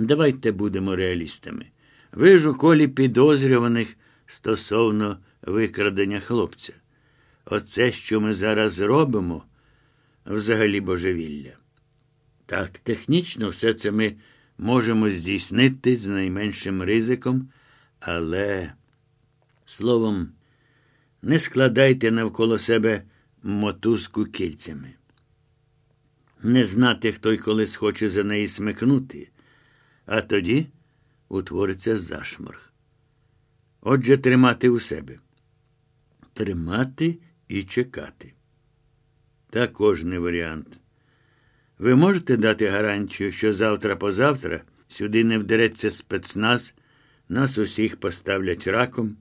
Давайте будемо реалістами. Ви ж у колі підозрюваних стосовно викрадення хлопця. Оце, що ми зараз робимо, взагалі божевілля. Так, технічно все це ми можемо здійснити з найменшим ризиком, але, словом, не складайте навколо себе мотузку кільцями. Не знати, хто й коли схоче за неї смикнути, а тоді утвориться зашморг. Отже, тримати у себе. Тримати і чекати. Також не варіант. Ви можете дати гарантію, що завтра-позавтра сюди не вдереться спецназ, нас усіх поставлять раком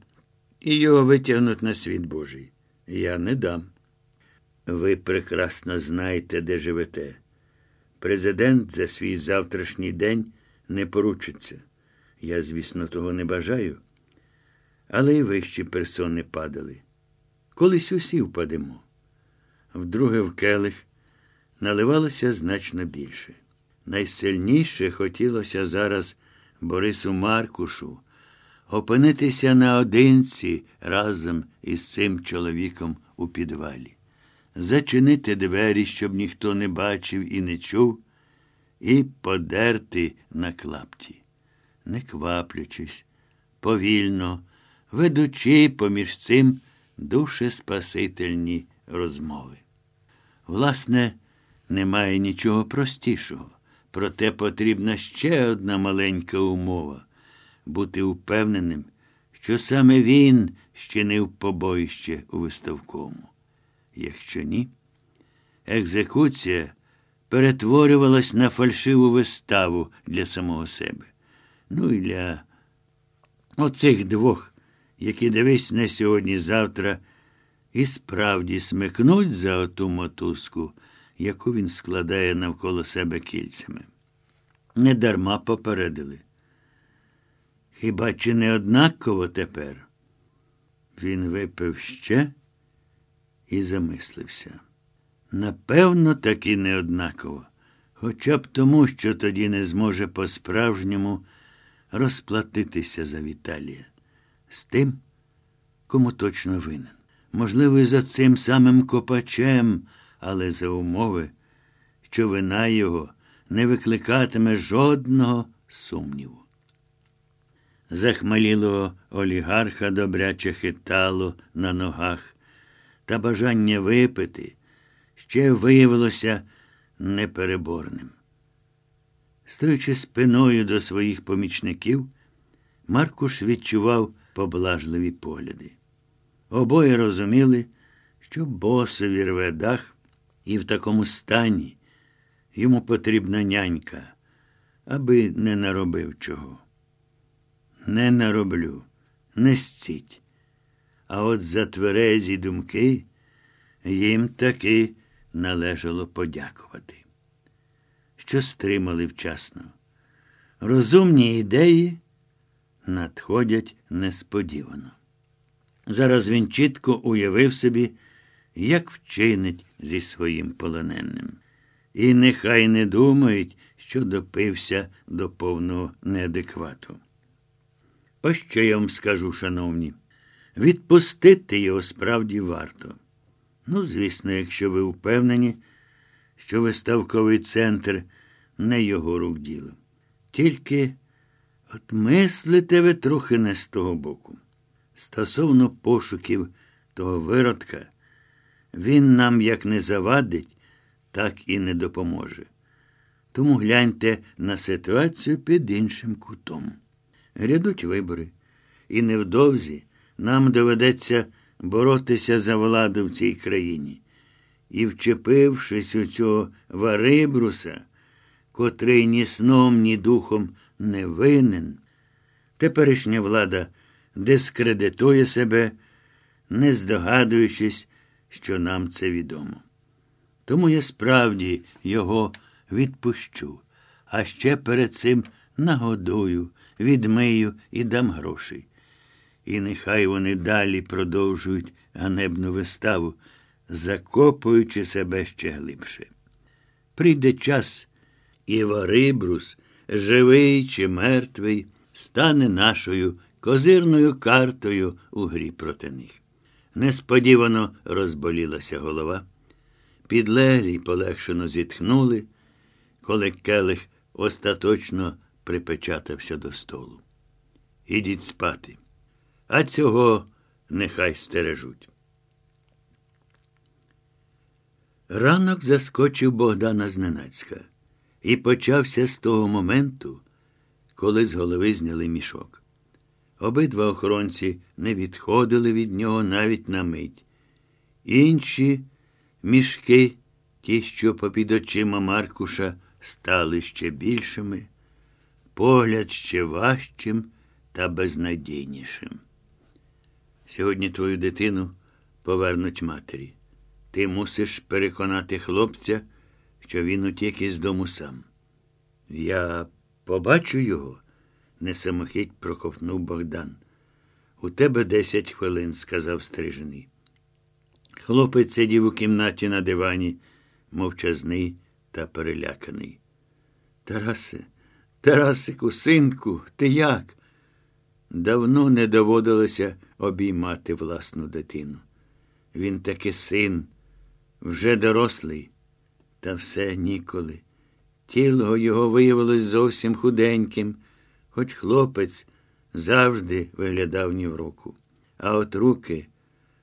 і його витягнуть на світ Божий. Я не дам. Ви прекрасно знаєте, де живете. Президент за свій завтрашній день не поручиться. Я, звісно, того не бажаю. Але й вищі персони падали. Колись усі впадемо. Вдруге в келих наливалося значно більше. Найсильніше хотілося зараз Борису Маркушу опинитися наодинці разом із цим чоловіком у підвалі, зачинити двері, щоб ніхто не бачив і не чув, і подерти на клапті, не кваплячись, повільно, ведучи поміж цим душеспасительні розмови. Власне, немає нічого простішого, проте потрібна ще одна маленька умова бути упевненим, що саме він щинив побоїще у виставкому. Якщо ні, екзекуція перетворювалась на фальшиву виставу для самого себе. Ну і для оцих двох, які дивись не сьогодні-завтра, і справді смикнуть за оту мотузку, яку він складає навколо себе кільцями. Недарма попередили. Хіба чи не однаково тепер? Він випив ще і замислився. Напевно, таки неоднаково, хоча б тому, що тоді не зможе по-справжньому розплатитися за Віталія з тим, кому точно винен. Можливо, і за цим самим копачем, але за умови, що вина його не викликатиме жодного сумніву. Захмалілого олігарха добряче хитало на ногах, та бажання випити ще виявилося непереборним. Стоючи спиною до своїх помічників, Маркуш відчував поблажливі погляди. Обоє розуміли, що босові рве дах, і в такому стані йому потрібна нянька, аби не наробив чого. Не нароблю, не сціть. А от за тверезі думки їм таки належало подякувати, що стримали вчасно. Розумні ідеї надходять несподівано. Зараз він чітко уявив собі, як вчинить зі своїм полоненним. І нехай не думають, що допився до повного неадеквату. Ось що я вам скажу, шановні, відпустити його справді варто. Ну, звісно, якщо ви впевнені, що виставковий центр не його рук діло. Тільки от мислите ви трохи не з того боку. Стосовно пошуків того виродка, він нам як не завадить, так і не допоможе. Тому гляньте на ситуацію під іншим кутом. Грядуть вибори, і невдовзі нам доведеться боротися за владу в цій країні. І, вчепившись у цього варибруса, котрий ні сном, ні духом не винен, теперішня влада дискредитує себе, не здогадуючись, що нам це відомо. Тому я справді його відпущу, а ще перед цим нагодую, відмию і дам грошей. І нехай вони далі продовжують ганебну виставу, закопуючи себе ще глибше. Прийде час, і Варибрус живий чи мертвий, стане нашою козирною картою у грі проти них. Несподівано розболілася голова. Підлеглі полегшено зітхнули, коли келих остаточно припечатався до столу. Ідіть спати, а цього нехай стережуть. Ранок заскочив Богдана зненацька і почався з того моменту, коли з голови зняли мішок. Обидва охоронці не відходили від нього навіть на мить. Інші мішки, ті, що попід очима Маркуша, стали ще більшими, погляд ще важчим та безнадійнішим. Сьогодні твою дитину повернуть матері. Ти мусиш переконати хлопця, що він утік із дому сам. Я побачу його, несамохідь проковтнув Богдан. У тебе десять хвилин, сказав стрижений. Хлопець сидів у кімнаті на дивані, мовчазний та переляканий. Тарасе, Тарасику, синку, ти як? Давно не доводилося обіймати власну дитину. Він таки син, вже дорослий, та все ніколи. Тіло його виявилось зовсім худеньким, хоч хлопець завжди виглядав ні в руку. А от руки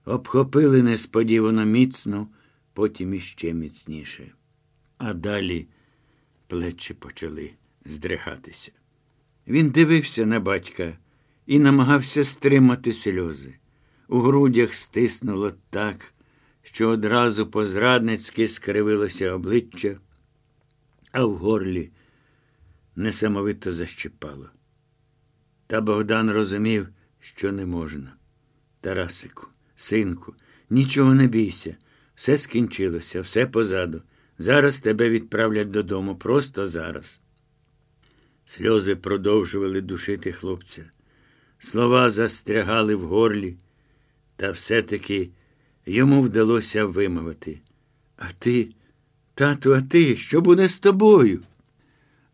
обхопили несподівано міцно, потім іще міцніше. А далі плечі почали здригатися. Він дивився на батька і намагався стримати сльози. У грудях стиснуло так, що одразу по-зрадницьки скривилося обличчя, а в горлі несамовито защипало. Та Богдан розумів, що не можна. Тарасику, синку, нічого не бійся, все скінчилося, все позаду. Зараз тебе відправлять додому, просто зараз. Сльози продовжували душити хлопця. Слова застрягали в горлі, та все-таки йому вдалося вимовити. А ти, тату, а ти, що буде з тобою?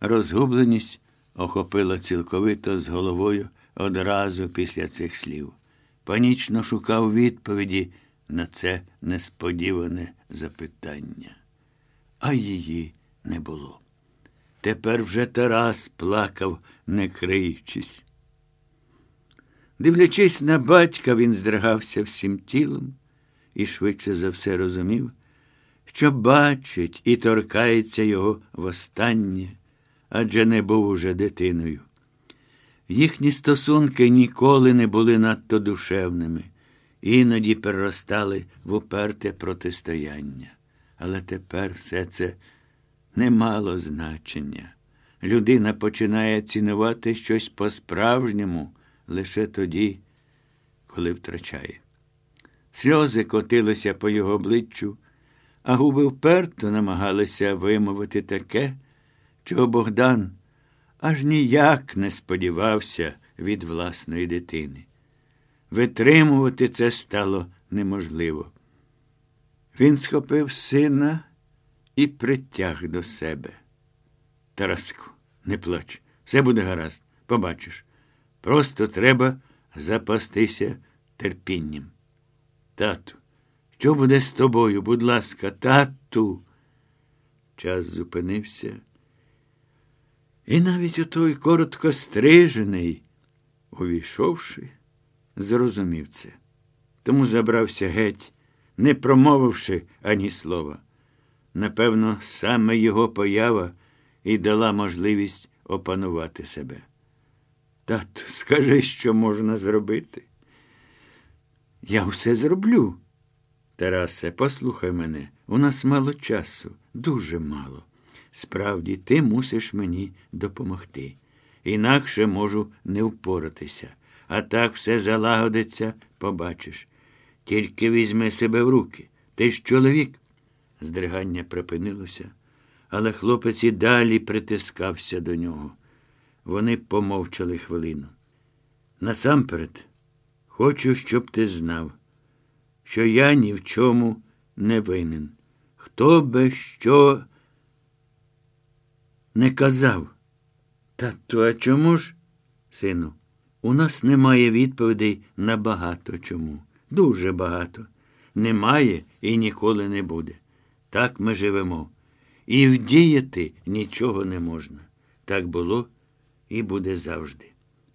Розгубленість охопила цілковито з головою одразу після цих слів. Панічно шукав відповіді на це несподіване запитання. А її не було. Тепер вже Тарас плакав, не криючись. Дивлячись на батька, він здригався всім тілом і швидше за все розумів, що бачить і торкається його востаннє, адже не був уже дитиною. Їхні стосунки ніколи не були надто душевними, іноді переростали в уперте протистояння. Але тепер все це не мало значення. Людина починає цінувати щось по-справжньому лише тоді, коли втрачає. Сльози котилися по його обличчю, а губи вперто намагалися вимовити таке, чого Богдан аж ніяк не сподівався від власної дитини. Витримувати це стало неможливо. Він схопив сина і притяг до себе. Тарасику, не плач, все буде гаразд, побачиш. Просто треба запастися терпінням. Тату, що буде з тобою, будь ласка, тату? Час зупинився. І навіть отой коротко стрижений, увійшовши, зрозумів це. Тому забрався геть, не промовивши ані слова. Напевно, саме його поява і дала можливість опанувати себе. Тату, скажи, що можна зробити. Я все зроблю. Тарасе, послухай мене, у нас мало часу, дуже мало. Справді, ти мусиш мені допомогти. Інакше можу не впоратися. А так все залагодиться, побачиш. Тільки візьми себе в руки. Ти ж чоловік. Здригання припинилося, але хлопець і далі притискався до нього. Вони помовчали хвилину. Насамперед, хочу, щоб ти знав, що я ні в чому не винен. Хто би що не казав, Тату, а чому ж? Сину, у нас немає відповідей на багато чому. Дуже багато. Немає і ніколи не буде. Так ми живемо. І вдіяти нічого не можна. Так було і буде завжди.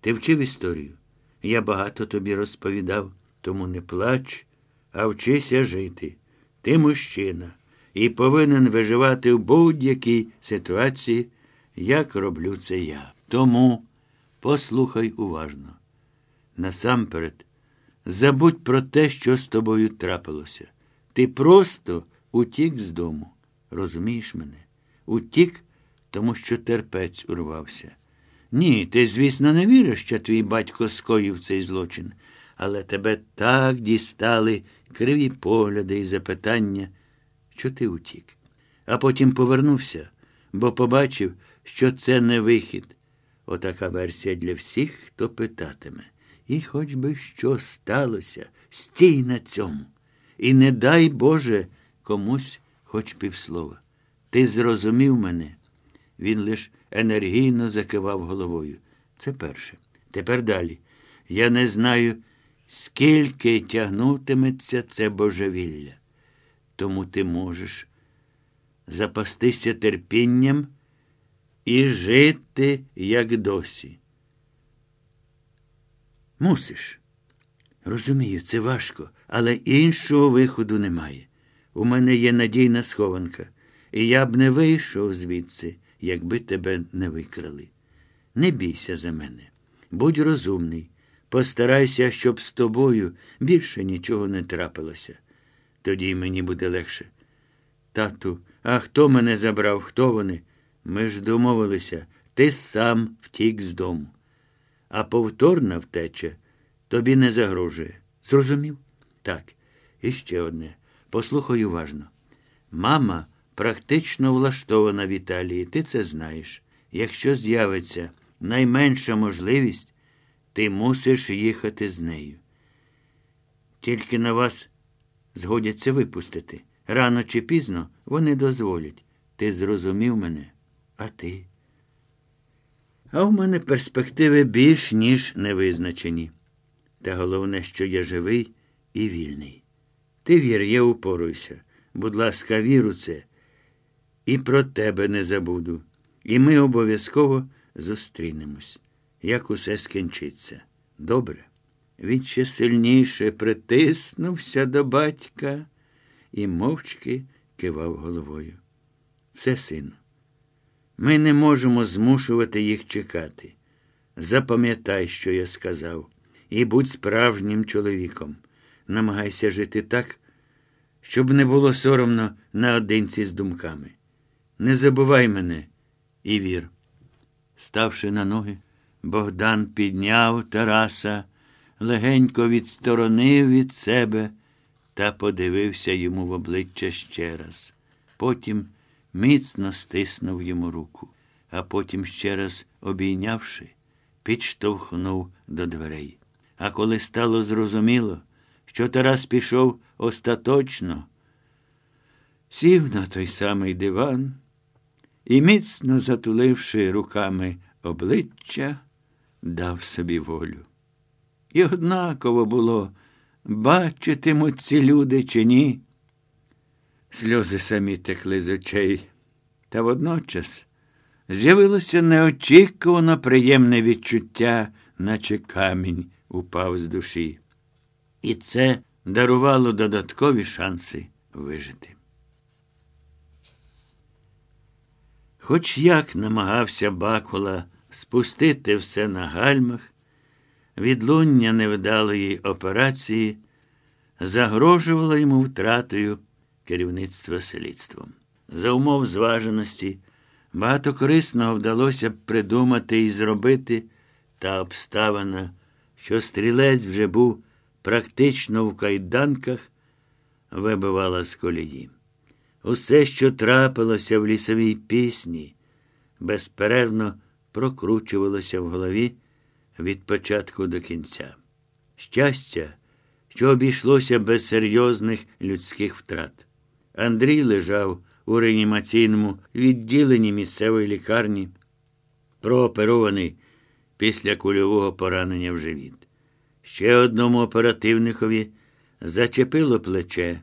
Ти вчив історію. Я багато тобі розповідав, тому не плач, а вчися жити. Ти мужчина і повинен виживати в будь-якій ситуації, як роблю це я. Тому послухай уважно. Насамперед, забудь про те, що з тобою трапилося. Ти просто утік з дому. Розумієш мене? Утік, тому що терпець урвався. Ні, ти, звісно, не віриш, що твій батько скоїв цей злочин, але тебе так дістали криві погляди і запитання, що ти утік. А потім повернувся, бо побачив, що це не вихід. Отака версія для всіх, хто питатиме. І хоч би що сталося, стій на цьому. І не дай Боже комусь хоч півслова. Ти зрозумів мене. Він лиш енергійно закивав головою. Це перше. Тепер далі. Я не знаю, скільки тягнутиметься це божевілля. Тому ти можеш запастися терпінням і жити, як досі. Мусиш. Розумію, це важко, але іншого виходу немає. У мене є надійна схованка, і я б не вийшов звідси, якби тебе не викрали. Не бійся за мене. Будь розумний, постарайся, щоб з тобою більше нічого не трапилося. Тоді мені буде легше. Тату, а хто мене забрав? Хто вони? Ми ж домовилися, ти сам втік з дому. А повторна втеча тобі не загрожує. Зрозумів? Так. І ще одне. Послухай уважно. Мама практично влаштована в Італії, ти це знаєш. Якщо з'явиться найменша можливість, ти мусиш їхати з нею. Тільки на вас згодяться випустити. Рано чи пізно вони дозволять. Ти зрозумів мене, а ти? А в мене перспективи більш ніж невизначені. Та головне, що я живий і вільний. Ти вір, я упоруйся. Будь ласка, вір у це. І про тебе не забуду. І ми обов'язково зустрінемось, як усе скінчиться. Добре. Він ще сильніше притиснувся до батька і мовчки кивав головою. Все, сину, ми не можемо змушувати їх чекати. Запам'ятай, що я сказав, і будь справжнім чоловіком. Намагайся жити так, щоб не було соромно наодинці з думками. Не забувай мене і вір. Ставши на ноги, Богдан підняв Тараса, легенько відсторонив від себе та подивився йому в обличчя ще раз. Потім міцно стиснув йому руку, а потім ще раз обійнявши, підштовхнув до дверей. А коли стало зрозуміло, що Тарас пішов остаточно, сів на той самий диван і, міцно затуливши руками обличчя, дав собі волю. І однаково було, бачитимуть ці люди чи ні. Сльози самі текли з очей, та водночас з'явилося неочікувано приємне відчуття, наче камінь упав з душі. І це дарувало додаткові шанси вижити. Хоч як намагався Бакула спустити все на гальмах, відлуння невдалої операції загрожувало йому втратою керівництва слідством. За умов зваженості, багато корисного вдалося б придумати і зробити, та обставина, що стрілець вже був практично в кайданках, вибивала з колії. Усе, що трапилося в лісовій пісні, безперервно прокручувалося в голові від початку до кінця. Щастя, що обійшлося без серйозних людських втрат. Андрій лежав у реанімаційному відділенні місцевої лікарні. прооперований після кульового поранення в живіт. Ще одному оперативникові зачепило плече,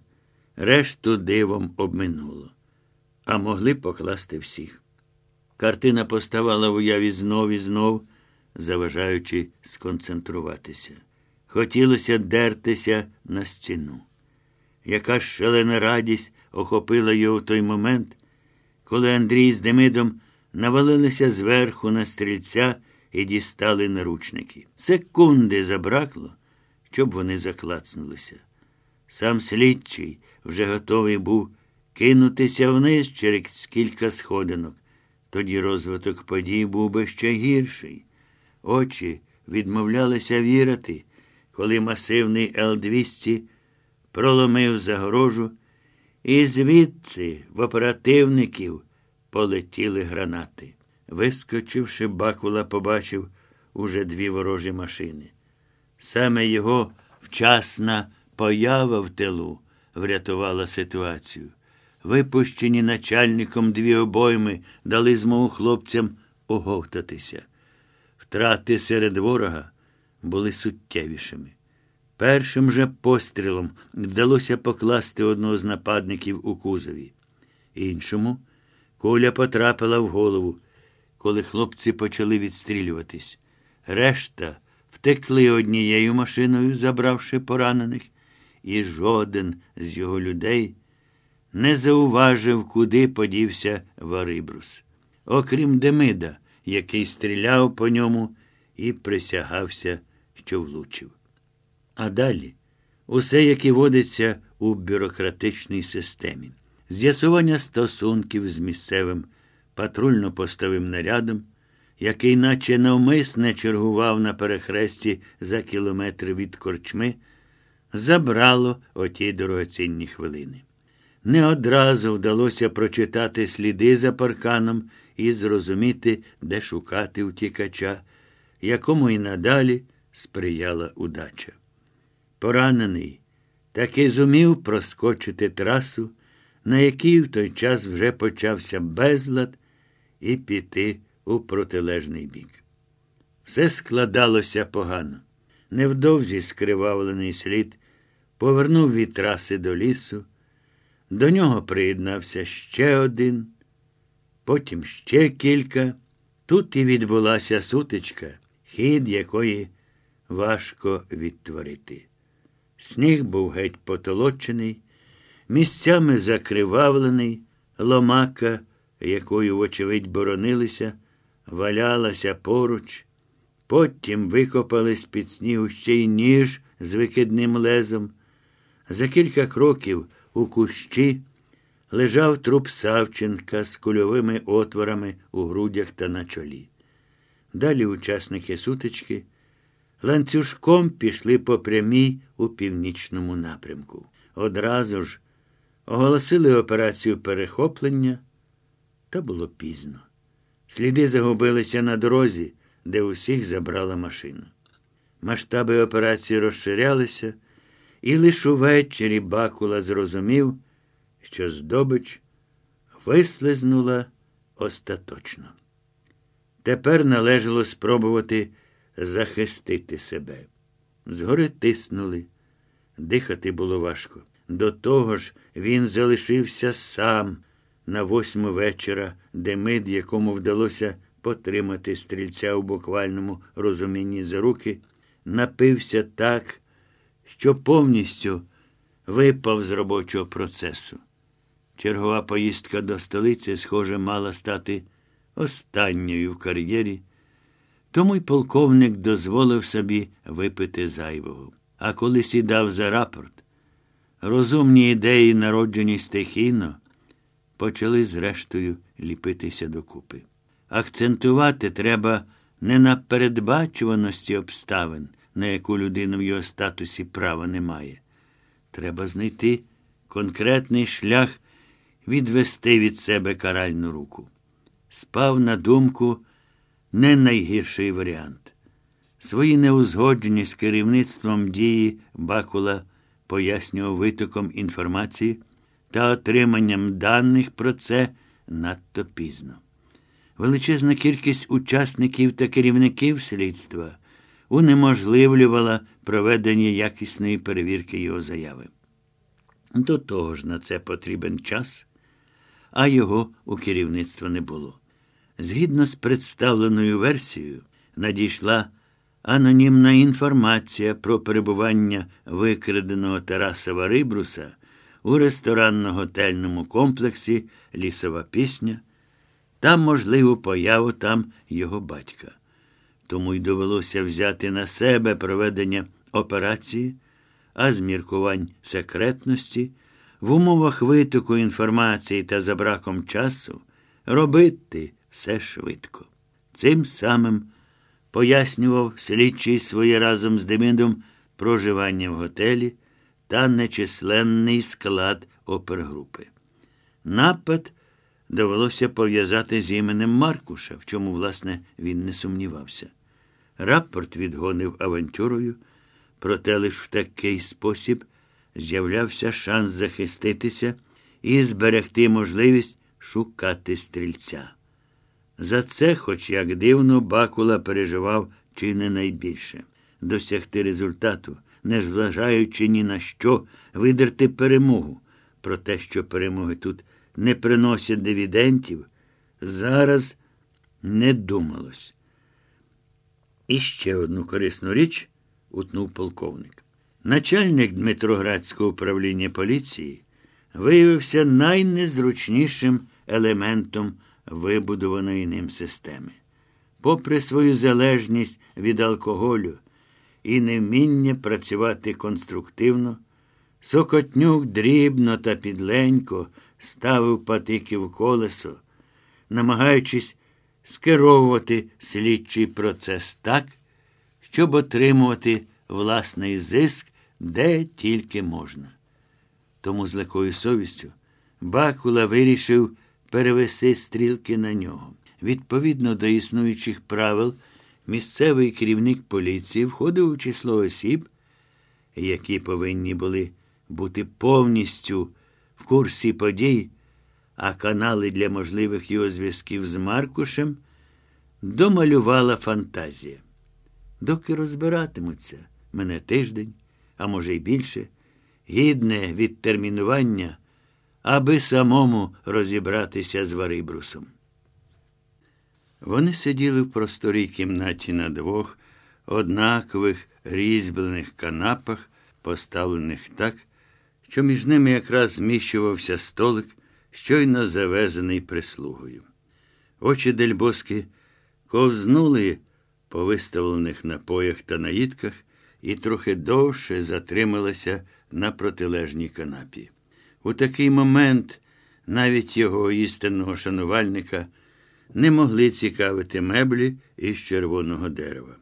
решту дивом обминуло, а могли покласти всіх. Картина поставала в уяві знов і знов, заважаючи сконцентруватися. Хотілося дертися на стіну. Яка шалена радість охопила його в той момент, коли Андрій з Демидом навалилися зверху на стрільця і дістали наручники. Секунди забракло, щоб вони заклацнулися. Сам слідчий вже готовий був кинутися вниз через кілька сходинок. Тоді розвиток подій був би ще гірший. Очі відмовлялися вірити, коли масивний Л-200 проломив загорожу, і звідси в оперативників полетіли гранати. Вискочивши, Бакула побачив уже дві ворожі машини. Саме його вчасна поява в тилу врятувала ситуацію. Випущені начальником дві обойми дали змогу хлопцям оговтатися. Втрати серед ворога були суттєвішими. Першим же пострілом вдалося покласти одного з нападників у кузові. Іншому куля потрапила в голову, коли хлопці почали відстрілюватись. Решта втекли однією машиною, забравши поранених, і жоден з його людей не зауважив, куди подівся Варибрус. Окрім Демида, який стріляв по ньому і присягався, що влучив. А далі усе, яке водиться у бюрократичній системі, з'ясування стосунків з місцевим патрульно-постовим нарядом, який наче навмисне чергував на перехресті за кілометр від корчми, забрало оті дорогоцінні хвилини. Не одразу вдалося прочитати сліди за парканом і зрозуміти, де шукати утікача, якому і надалі сприяла удача. Поранений, таки зумів проскочити трасу, на якій в той час вже почався безлад, і піти у протилежний бік. Все складалося погано. Невдовзі скривавлений слід повернув від траси до лісу. До нього приєднався ще один, потім ще кілька. Тут і відбулася сутичка, хід якої важко відтворити. Сніг був геть потолочений, місцями закривавлений, ломака, якою, вочевидь, боронилися, валялася поруч. Потім викопали з під снігу ще й ніж з викидним лезом. За кілька кроків у кущі лежав труп Савченка з кульовими отворами у грудях та на чолі. Далі учасники сутички ланцюжком пішли по прямій у північному напрямку. Одразу ж оголосили операцію перехоплення, та було пізно. Сліди загубилися на дорозі, де усіх забрала машина. Масштаби операції розширялися, і лише увечері Бакула зрозумів, що здобич вислизнула остаточно. Тепер належало спробувати захистити себе. Згори тиснули, дихати було важко. До того ж, він залишився сам на восьму вечора, де мид, якому вдалося потримати стрільця у буквальному розумінні за руки, напився так, що повністю випав з робочого процесу. Чергова поїздка до столиці, схоже, мала стати останньою в кар'єрі, тому й полковник дозволив собі випити зайвого. А коли сідав за рапорт, розумні ідеї, народжені стихійно, почали зрештою ліпитися докупи. Акцентувати треба не на передбачуваності обставин, на яку людина в його статусі права не має. Треба знайти конкретний шлях відвести від себе каральну руку. Спав на думку не найгірший варіант. Свої неузгоджені з керівництвом дії Бакула пояснював витоком інформації та отриманням даних про це надто пізно. Величезна кількість учасників та керівників слідства унеможливлювала проведення якісної перевірки його заяви. До того ж, на це потрібен час, а його у керівництва не було. Згідно з представленою версією, надійшла анонімна інформація про перебування викраденого Тараса Варибруса у ресторанно-готельному комплексі Лісова пісня та можливу появу там його батька. Тому й довелося взяти на себе проведення операції, а з міркувань секретності в умовах витоку інформації та за браком часу робити все швидко. Цим самим пояснював слідчий своє разом з Демидом проживання в готелі та нечисленний склад опергрупи. Напад довелося пов'язати з іменем Маркуша, в чому, власне, він не сумнівався. Рапорт відгонив авантюрою, проте лише в такий спосіб з'являвся шанс захиститися і зберегти можливість шукати стрільця. За це, хоч як дивно, Бакула переживав чи не найбільше досягти результату, не зважаючи ні на що, видерти перемогу. Про те, що перемоги тут не приносять дивідентів, зараз не думалось. І ще одну корисну річ утнув полковник. Начальник Дмитроградського управління поліції виявився найнезручнішим елементом вибудованої ним системи. Попри свою залежність від алкоголю і невміння працювати конструктивно, Сокотнюк дрібно та підленько ставив патики в колесо, намагаючись скеровувати слідчий процес так, щоб отримувати власний зиск де тільки можна. Тому з легкою совістю Бакула вирішив перевести стрілки на нього. Відповідно до існуючих правил, місцевий керівник поліції входив у число осіб, які повинні були бути повністю в курсі подій, а канали для можливих його зв'язків з Маркушем домалювала фантазія. Доки розбиратимуться мене тиждень, а може й більше, гідне відтермінування, аби самому розібратися з Варибрусом. Вони сиділи в просторій кімнаті на двох однакових різьблених канапах, поставлених так, що між ними якраз зміщувався столик, щойно завезений прислугою. Очі дельбоски ковзнули по виставлених напоях та наїдках і трохи довше затрималася на протилежній канапі. У такий момент навіть його істинного шанувальника не могли цікавити меблі із червоного дерева.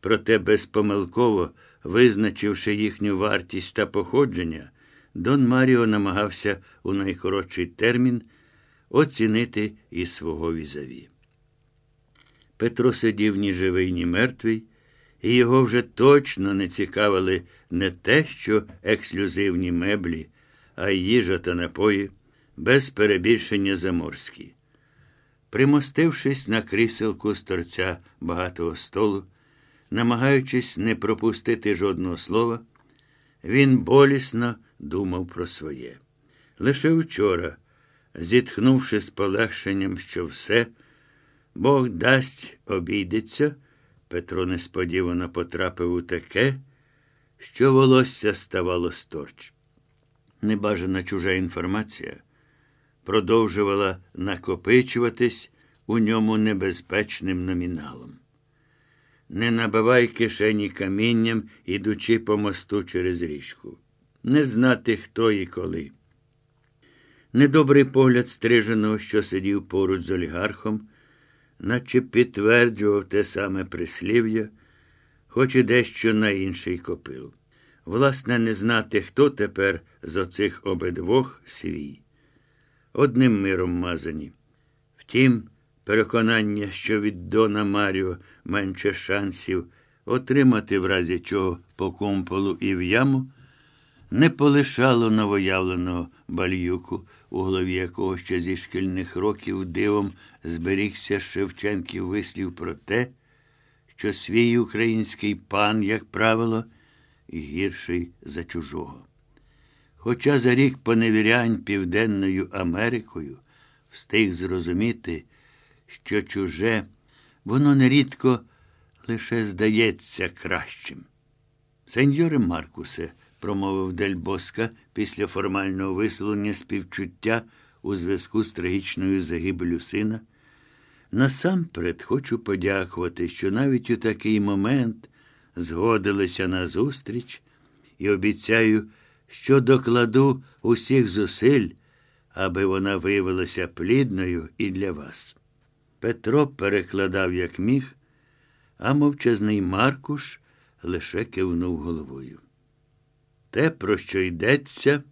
Проте безпомилково, визначивши їхню вартість та походження, Дон Маріо намагався у найкоротший термін оцінити і свого візаві. Петро сидів ні живий, ні мертвий, і його вже точно не цікавили не те, що ексклюзивні меблі, а їжа та напої, без перебільшення заморські. Примостившись на кріселку з торця багатого столу, намагаючись не пропустити жодного слова, він болісно думав про своє. Лише вчора, зітхнувши з полегшенням, що все, Бог дасть, обійдеться, Петро несподівано потрапив у таке, що волосся ставало сторч. Небажана чужа інформація продовжувала накопичуватись у ньому небезпечним номіналом. Не набивай кишені камінням, ідучи по мосту через річку не знати, хто і коли. Недобрий погляд стриженого, що сидів поруч з олігархом, наче підтверджував те саме прислів'я, хоч і дещо на інший копил. Власне, не знати, хто тепер з оцих обидвох свій. Одним миром мазані. Втім, переконання, що від Дона Маріо менше шансів отримати в разі чого по кумполу і в яму не полишало новоявленого бальюку у голові якого ще зі шкільних років дивом зберігся Шевченків вислів про те, що свій український пан, як правило, гірший за чужого. Хоча за рік поневірянь Південною Америкою встиг зрозуміти, що чуже, воно нерідко лише здається кращим. Сеньоре Маркусе, промовив Дель Боска після формального висловлення співчуття у зв'язку з трагічною загибелю сина. Насамперед хочу подякувати, що навіть у такий момент згодилися на зустріч і обіцяю, що докладу усіх зусиль, аби вона виявилася плідною і для вас. Петро перекладав, як міг, а мовчазний Маркуш лише кивнув головою. Те, про що йдеться,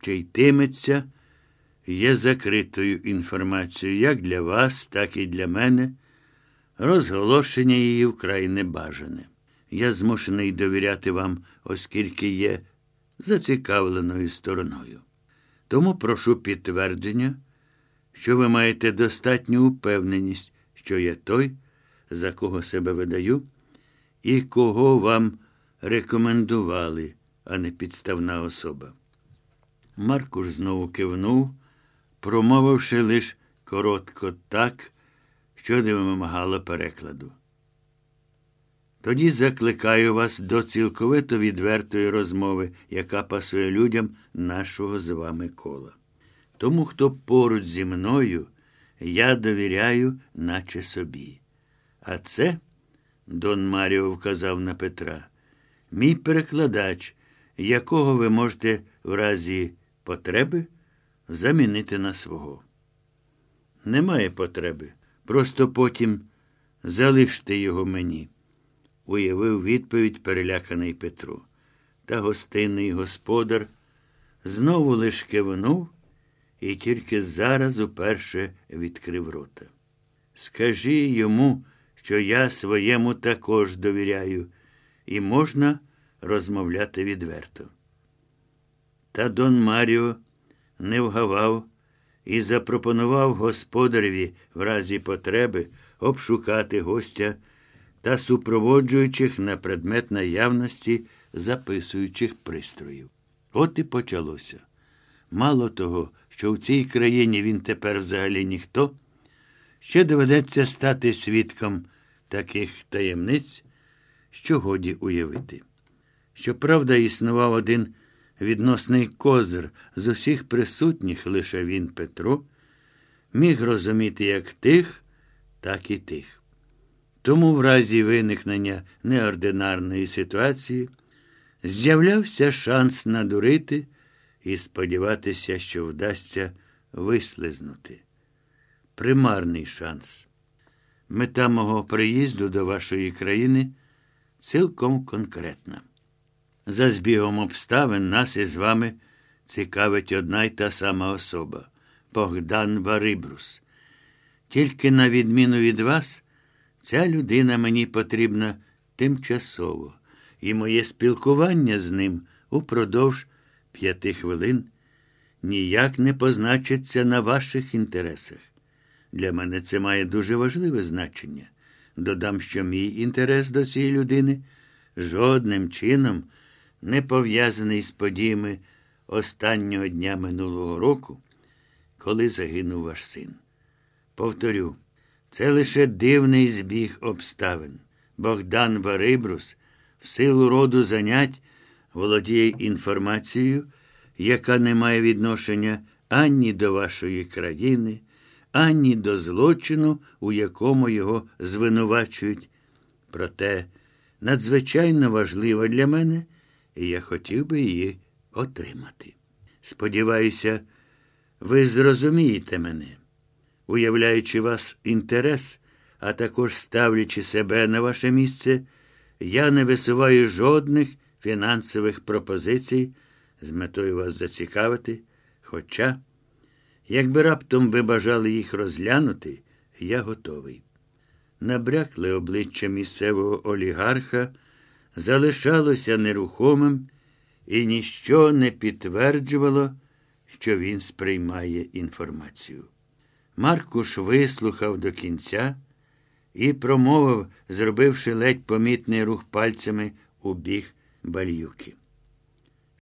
чи йтиметься, є закритою інформацією як для вас, так і для мене. Розголошення її вкрай небажане. Я змушений довіряти вам, оскільки є зацікавленою стороною. Тому прошу підтвердження, що ви маєте достатню упевненість, що я той, за кого себе видаю, і кого вам рекомендували, а не підставна особа. Маркуш знову кивнув, промовивши лише коротко так, що не вимагало перекладу. Тоді закликаю вас до цілковито відвертої розмови, яка пасує людям нашого з вами кола. Тому, хто поруч зі мною, я довіряю, наче собі. А це, Дон Маріо вказав на Петра, мій перекладач, якого ви можете в разі потреби замінити на свого. Немає потреби. Просто потім залиште його мені уявив відповідь переляканий Петру. Та гостинний господар знову лиш кивнув і тільки зараз уперше відкрив рота. Скажи йому, що я своєму також довіряю, і можна розмовляти відверто. Та Дон Маріо не вгавав і запропонував господареві в разі потреби обшукати гостя та супроводжуючих на предмет наявності записуючих пристроїв. От і почалося. Мало того, що в цій країні він тепер взагалі ніхто, ще доведеться стати свідком таких таємниць, що годі уявити. Щоправда, існував один відносний козир з усіх присутніх, лише він, Петро, міг розуміти як тих, так і тих. Тому в разі виникнення неординарної ситуації з'являвся шанс надурити і сподіватися, що вдасться вислизнути. Примарний шанс. Мета мого приїзду до вашої країни цілком конкретна. За збігом обставин нас із вами цікавить одна й та сама особа Богдан Варибрус. Тільки на відміну від вас. Ця людина мені потрібна тимчасово, і моє спілкування з ним упродовж п'яти хвилин ніяк не позначиться на ваших інтересах. Для мене це має дуже важливе значення. Додам, що мій інтерес до цієї людини жодним чином не пов'язаний з подіями останнього дня минулого року, коли загинув ваш син. Повторю. Це лише дивний збіг обставин. Богдан Варибрус, в силу роду занять, володіє інформацією, яка не має відношення ані до вашої країни, ані до злочину, у якому його звинувачують. Проте надзвичайно важлива для мене, і я хотів би її отримати. Сподіваюся, ви зрозумієте мене уявляючи вас інтерес, а також ставлячи себе на ваше місце, я не висуваю жодних фінансових пропозицій з метою вас зацікавити. Хоча, якби раптом ви бажали їх розглянути, я готовий. Набрякле обличчя місцевого олігарха залишалося нерухомим, і ніщо не підтверджувало, що він сприймає інформацію. Маркуш вислухав до кінця і промовив, зробивши ледь помітний рух пальцями у бік бальюки.